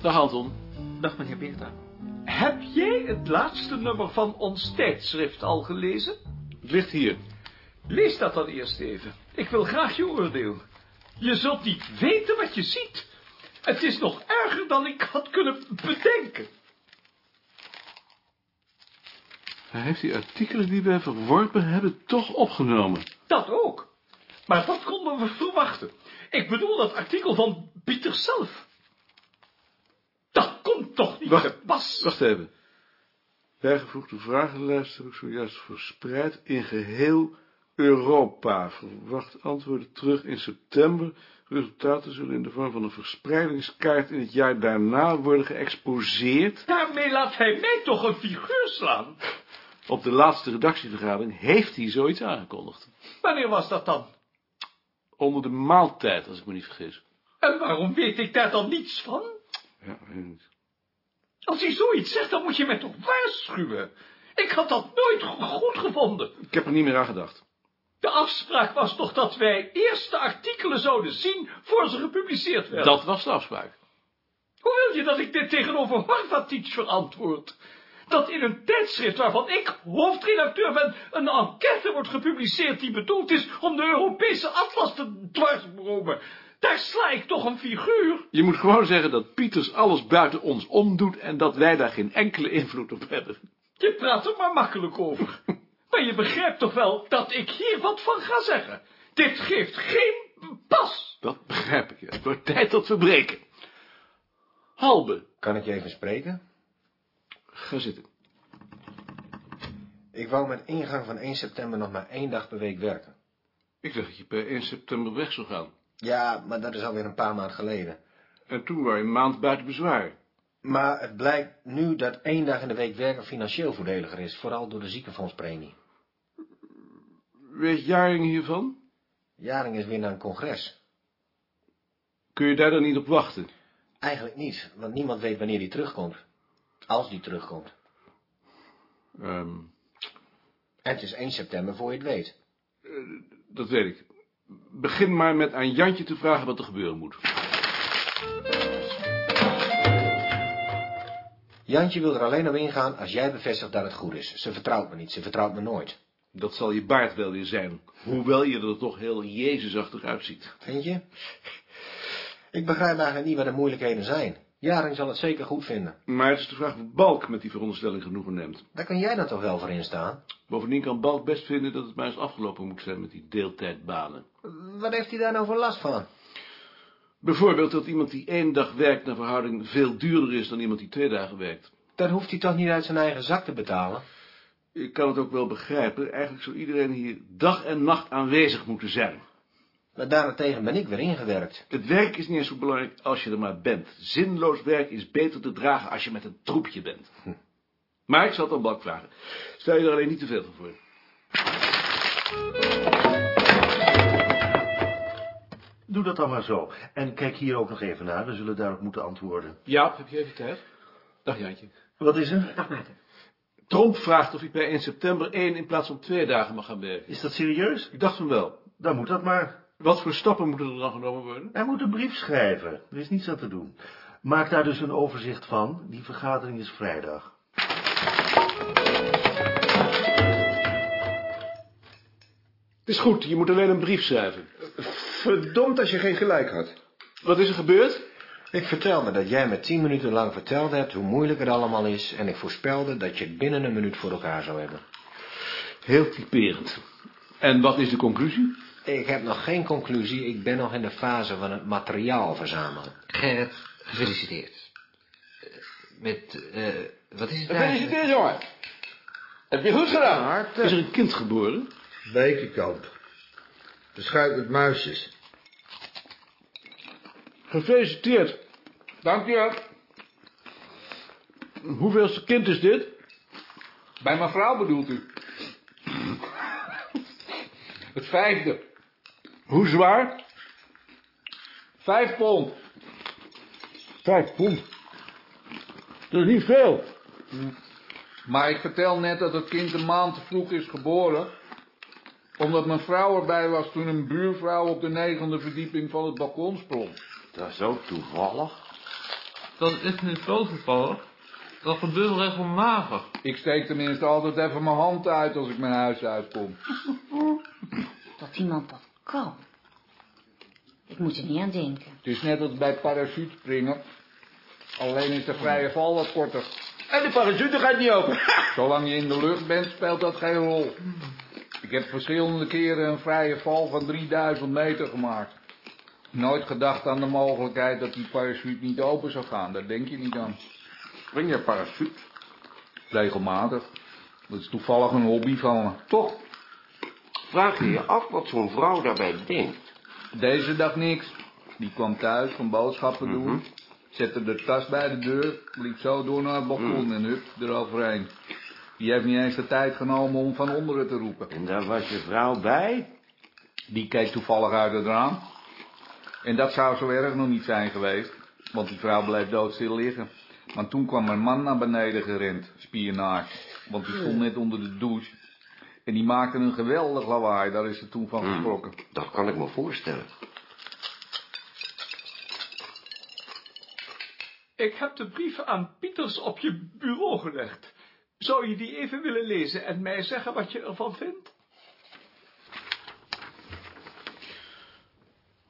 Dag Anton. Dag meneer Beerta. Heb jij het laatste nummer van ons tijdschrift al gelezen? Het ligt hier. Lees dat dan eerst even. Ik wil graag je oordeel. Je zult niet weten wat je ziet. Het is nog erger dan ik had kunnen bedenken. Hij heeft die artikelen die wij verworpen hebben toch opgenomen. Dat ook. Maar dat konden we verwachten. Ik bedoel dat artikel van Pieter zelf. Komt toch niet te Wacht, pas. wacht even. Bijgevoegde vragenlijst heb ik zojuist verspreid in geheel Europa. Verwacht antwoorden terug in september. Resultaten zullen in de vorm van een verspreidingskaart in het jaar daarna worden geëxposeerd. Daarmee laat hij mij toch een figuur slaan. Op de laatste redactievergadering heeft hij zoiets aangekondigd. Wanneer was dat dan? Onder de maaltijd, als ik me niet vergis. En waarom weet ik daar dan niets van? Ja, weet ik niet. Als hij zoiets zegt, dan moet je mij toch waarschuwen. Ik had dat nooit goed gevonden. Ik heb er niet meer aan gedacht. De afspraak was toch dat wij eerst de artikelen zouden zien voor ze gepubliceerd werden. Dat was de afspraak. Hoe wil je dat ik dit tegenover Horvatic verantwoord? Dat in een tijdschrift waarvan ik hoofdredacteur ben, een enquête wordt gepubliceerd die bedoeld is om de Europese atlas te dwarsbomen. Daar sla ik toch een figuur. Je moet gewoon zeggen dat Pieters alles buiten ons omdoet en dat wij daar geen enkele invloed op hebben. Je praat er maar makkelijk over. Maar je begrijpt toch wel dat ik hier wat van ga zeggen. Dit geeft geen pas. Dat begrijp ik. ja. Het wordt tijd tot we breken. Halbe, Kan ik je even spreken? ga zitten. Ik wou met ingang van 1 september nog maar één dag per week werken. Ik dacht dat je per 1 september weg zou gaan. Ja, maar dat is alweer een paar maanden geleden. En toen was je een maand buiten bezwaar. Maar het blijkt nu dat één dag in de week werken financieel voordeliger is, vooral door de ziekenfondspremie. Weet Jaring hiervan? Jaring is weer naar een congres. Kun je daar dan niet op wachten? Eigenlijk niet, want niemand weet wanneer die terugkomt. Als die terugkomt. Ehm, En het is 1 september voor je het weet. dat weet ik. Begin maar met aan Jantje te vragen wat er gebeuren moet. Jantje wil er alleen op ingaan als jij bevestigt dat het goed is. Ze vertrouwt me niet, ze vertrouwt me nooit. Dat zal je baard wel weer zijn. Hoewel je er toch heel Jezusachtig uitziet. Vind je? Ik begrijp eigenlijk niet wat de moeilijkheden zijn. Jaring zal het zeker goed vinden. Maar het is de vraag of Balk met die veronderstelling genoegen neemt. Daar kan jij dan toch wel voor instaan? Bovendien kan Balk best vinden dat het maar eens afgelopen moet zijn met die deeltijdbanen. Wat heeft hij daar nou voor last van? Bijvoorbeeld dat iemand die één dag werkt naar verhouding veel duurder is dan iemand die twee dagen werkt. Dat hoeft hij toch niet uit zijn eigen zak te betalen? Ik kan het ook wel begrijpen. Eigenlijk zou iedereen hier dag en nacht aanwezig moeten zijn. Maar daarentegen ben ik weer ingewerkt. Het werk is niet eens zo belangrijk als je er maar bent. Zinloos werk is beter te dragen als je met een troepje bent. Maar ik zal het aan Balk vragen. Stel je er alleen niet te veel van voor. Doe dat dan maar zo. En kijk hier ook nog even naar. We zullen daarop moeten antwoorden. Jaap, heb je even tijd? Dag Jantje. Wat is er? Tromp vraagt of ik bij 1 september 1 in plaats van twee dagen mag gaan werken. Is dat serieus? Ik dacht van wel. Dan moet dat maar. Wat voor stappen moeten er dan genomen worden? Hij moet een brief schrijven. Er is niets aan te doen. Maak daar dus een overzicht van. Die vergadering is vrijdag. Het is goed, je moet alleen een brief schrijven. Verdomd als je geen gelijk had. Wat is er gebeurd? Ik vertelde dat jij me tien minuten lang verteld hebt hoe moeilijk het allemaal is... en ik voorspelde dat je het binnen een minuut voor elkaar zou hebben. Heel typerend. En wat is de conclusie? Ik heb nog geen conclusie. Ik ben nog in de fase van het materiaal verzamelen. Gerrit, gefeliciteerd. Eh, Met, eh, wat is het nou? Gefeliciteerd, jongen. Heb je goed gedaan. Is er een kind geboren? Bekenkamp. Beschuit met muisjes. Gefeliciteerd. Dank je. Hoeveelste kind is dit? Bij mijn vrouw bedoelt u? Het vijfde. Hoe zwaar? Vijf pond. Vijf pond. Dat is niet veel. Maar ik vertel net dat het kind een maand te vroeg is geboren. Omdat mijn vrouw erbij was toen een buurvrouw op de negende verdieping van het balkon sprong. Dat is ook toevallig. dat is niet zo toevallig. Dat gebeurt regelmatig. Ik steek tenminste altijd even mijn hand uit als ik mijn huis uitkom. Dat iemand dat kan. Ik moet er niet aan denken. Het is net als bij parachutespringen. Alleen is de vrije val wat korter. En de parachute gaat niet open. Zolang je in de lucht bent, speelt dat geen rol. Ik heb verschillende keren een vrije val van 3000 meter gemaakt. Nooit gedacht aan de mogelijkheid dat die parachute niet open zou gaan. Daar denk je niet aan. Spring je parachute? Regelmatig. Dat is toevallig een hobby van me. Toch vraag je je af wat zo'n vrouw daarbij denkt. Deze dag niks. Die kwam thuis van boodschappen doen. Zette de tas bij de deur. Liep zo door naar het balkon en hup, eroverheen. Die heeft niet eens de tijd genomen om van onderen te roepen. En daar was je vrouw bij? Die keek toevallig uit het raam. En dat zou zo erg nog niet zijn geweest. Want die vrouw bleef doodstil liggen. Maar toen kwam mijn man naar beneden gerend, spiernaakt. Want die stond net onder de douche. En die maakte een geweldig lawaai, daar is ze toen van geschrokken. Dat kan ik me voorstellen. Ik heb de brief aan Pieters op je bureau gelegd. Zou je die even willen lezen en mij zeggen wat je ervan vindt?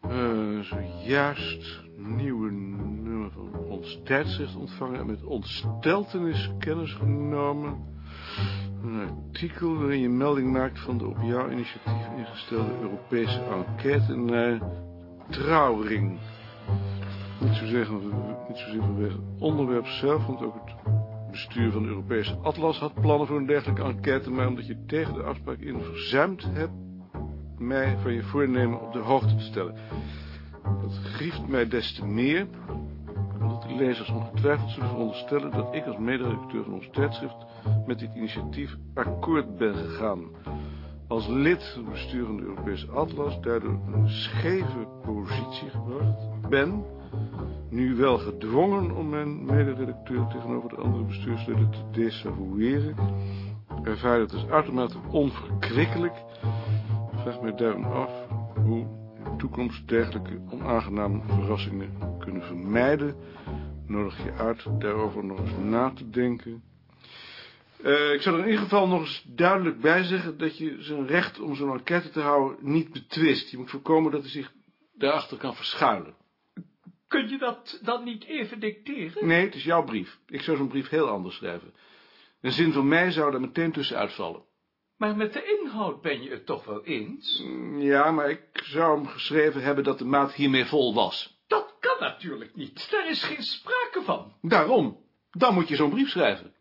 Eh, zojuist nieuwe nummer van ons tijdschrift ontvangen en met ontsteltenis kennis genomen. Een artikel waarin je melding maakt van de op jouw initiatief ingestelde Europese enquête naar trouwring. Niet zozeer, niet zozeer vanwege het onderwerp zelf, want ook het bestuur van de Europese Atlas had plannen voor een dergelijke enquête, maar omdat je tegen de afspraak in verzuimd hebt mij van je voornemen op de hoogte te stellen. Dat grieft mij des te meer, de lezers ongetwijfeld zullen veronderstellen dat ik als mederedacteur van ons tijdschrift met dit initiatief akkoord ben gegaan. Als lid van het bestuur van de Europese Atlas daardoor een scheve positie gebracht ben, nu wel gedwongen om mijn mederedacteur tegenover de andere bestuursleden te desavoueren, ervaar het als uitermate onverkwikkelijk vraag mij daarom af toekomst dergelijke onaangename verrassingen kunnen vermijden. Nodig je uit daarover nog eens na te denken. Eh, ik zou er in ieder geval nog eens duidelijk bij zeggen dat je zijn recht om zo'n enquête te houden niet betwist. Je moet voorkomen dat hij zich daarachter kan verschuilen. Kun je dat dan niet even dicteren? Nee, het is jouw brief. Ik zou zo'n brief heel anders schrijven. Een zin van mij zou daar meteen tussen uitvallen. Maar met de inhoud ben je het toch wel eens? Ja, maar ik zou hem geschreven hebben dat de maat hiermee vol was. Dat kan natuurlijk niet. Daar is geen sprake van. Daarom. Dan moet je zo'n brief schrijven.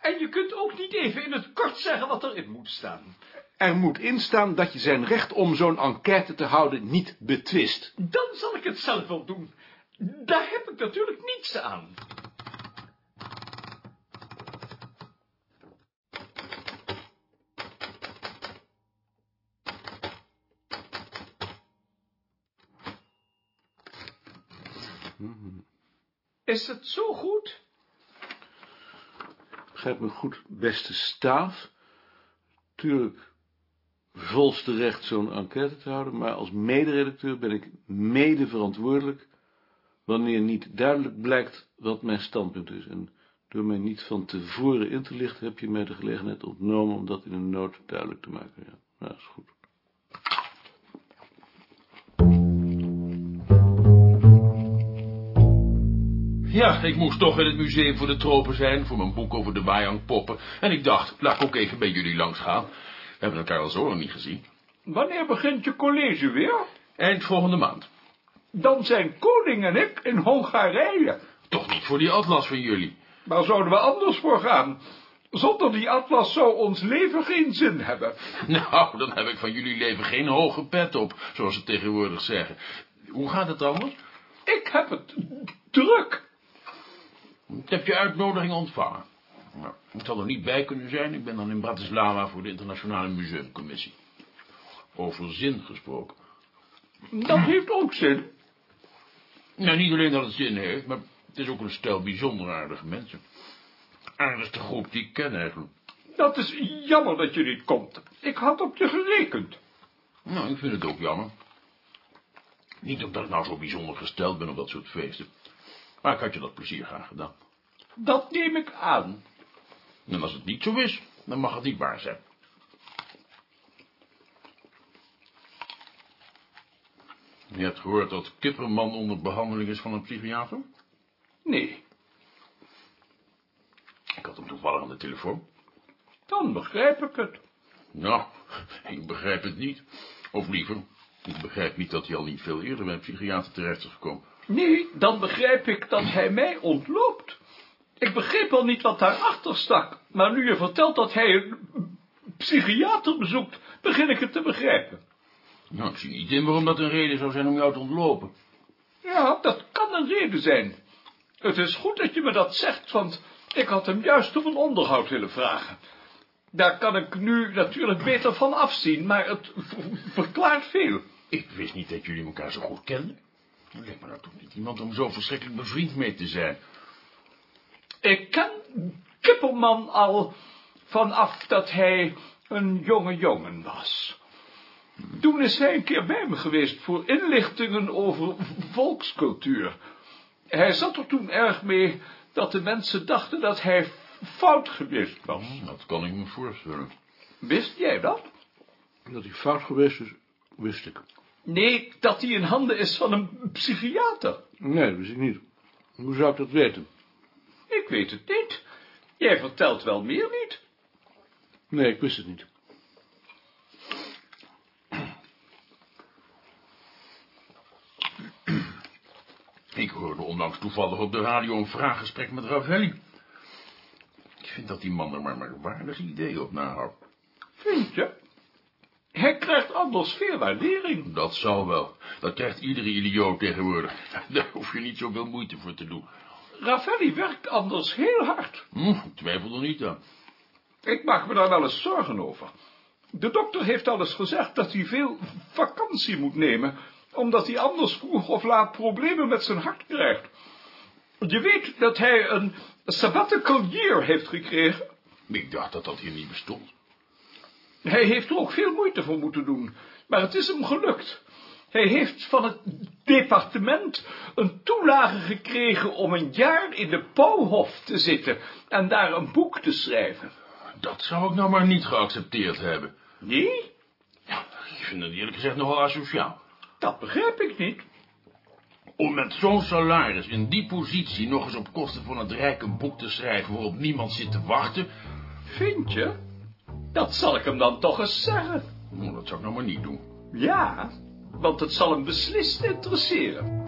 En je kunt ook niet even in het kort zeggen wat erin moet staan. Er moet instaan dat je zijn recht om zo'n enquête te houden niet betwist. Dan zal ik het zelf wel doen. Daar heb ik natuurlijk niets aan. Is het zo goed? Begrijp me goed, beste staaf. Tuurlijk volste recht zo'n enquête te houden, maar als mederedacteur ben ik mede verantwoordelijk wanneer niet duidelijk blijkt wat mijn standpunt is. En door mij niet van tevoren in te lichten heb je mij de gelegenheid ontnomen om dat in een noot duidelijk te maken. Ja, nou, is goed. Ja, ik moest toch in het museum voor de tropen zijn, voor mijn boek over de Wajang-poppen. En ik dacht, laat ik ook even bij jullie langs gaan. We hebben elkaar al zo lang niet gezien. Wanneer begint je college weer? Eind volgende maand. Dan zijn koning en ik in Hongarije. Toch niet voor die atlas van jullie. Waar zouden we anders voor gaan? Zonder die atlas zou ons leven geen zin hebben. Nou, dan heb ik van jullie leven geen hoge pet op, zoals ze tegenwoordig zeggen. Hoe gaat het allemaal? Ik heb het druk. Ik heb je uitnodiging ontvangen. Nou, ik zal er niet bij kunnen zijn. Ik ben dan in Bratislava voor de Internationale Museumcommissie. Over zin gesproken. Dat heeft ook zin. Nou, niet alleen dat het zin heeft, maar het is ook een stel bijzonder aardige mensen. Aardigste groep die ik ken eigenlijk. Dat is jammer dat je niet komt. Ik had op je gerekend. Nou, ik vind het ook jammer. Niet omdat ik nou zo bijzonder gesteld ben op dat soort feesten. Maar ik had je dat plezier graag gedaan. Dat neem ik aan. En als het niet zo is, dan mag het niet waar zijn. Je hebt gehoord dat Kipperman onder behandeling is van een psychiater? Nee, Ik had hem toevallig aan de telefoon. dan begrijp ik het. Nou, ik begrijp het niet. Of liever, ik begrijp niet dat hij al niet veel eerder bij een psychiater terecht is gekomen. Nee, dan begrijp ik dat hij mij ontloopt. Ik begreep al niet wat daarachter stak, maar nu je vertelt dat hij een psychiater bezoekt, begin ik het te begrijpen. Nou, ik zie niet in waarom dat een reden zou zijn om jou te ontlopen. Ja, dat kan een reden zijn. Het is goed dat je me dat zegt, want ik had hem juist om een onderhoud willen vragen. Daar kan ik nu natuurlijk beter van afzien, maar het verklaart veel. Ik wist niet dat jullie elkaar zo goed kenden. Dat lijkt me nou toch niet iemand om zo verschrikkelijk bevriend mee te zijn. Ik ken Kipperman al vanaf dat hij een jonge jongen was. Toen is hij een keer bij me geweest voor inlichtingen over volkscultuur. Hij zat er toen erg mee dat de mensen dachten dat hij fout geweest was. Dat kan ik me voorstellen. Wist jij dat? Dat hij fout geweest is, wist ik. Nee, dat hij in handen is van een psychiater. Nee, dat wist ik niet. Hoe zou ik dat weten? Ik weet het niet. Jij vertelt wel meer niet. Nee, ik wist het niet. Ik hoorde onlangs toevallig op de radio een vraaggesprek met Ravelli. Ik vind dat die man er maar merkwaardige ideeën op nahoudt. Vind je? Hij krijgt anders veel waardering. Dat zal wel. Dat krijgt iedere idioot tegenwoordig. Daar hoef je niet zoveel moeite voor te doen. Ravelli werkt anders heel hard. Hm, ik twijfel er niet aan. Ik maak me daar wel eens zorgen over. De dokter heeft al eens gezegd dat hij veel vakantie moet nemen, omdat hij anders vroeg of laat problemen met zijn hart krijgt. Je weet dat hij een sabbatical year heeft gekregen. Ik dacht dat dat hier niet bestond. Hij heeft er ook veel moeite voor moeten doen, maar het is hem gelukt. Hij heeft van het departement een toelage gekregen om een jaar in de Pauwhof te zitten en daar een boek te schrijven. Dat zou ik nou maar niet geaccepteerd hebben. Nee, Ja, ik vind het eerlijk gezegd nogal asociaal. dat begrijp ik niet. Om met zo'n salaris in die positie nog eens op kosten van het rijke boek te schrijven waarop niemand zit te wachten, Vind je? Dat zal ik hem dan toch eens zeggen. nou, dat zou ik nou maar niet doen. Ja, want het zal hem beslist interesseren.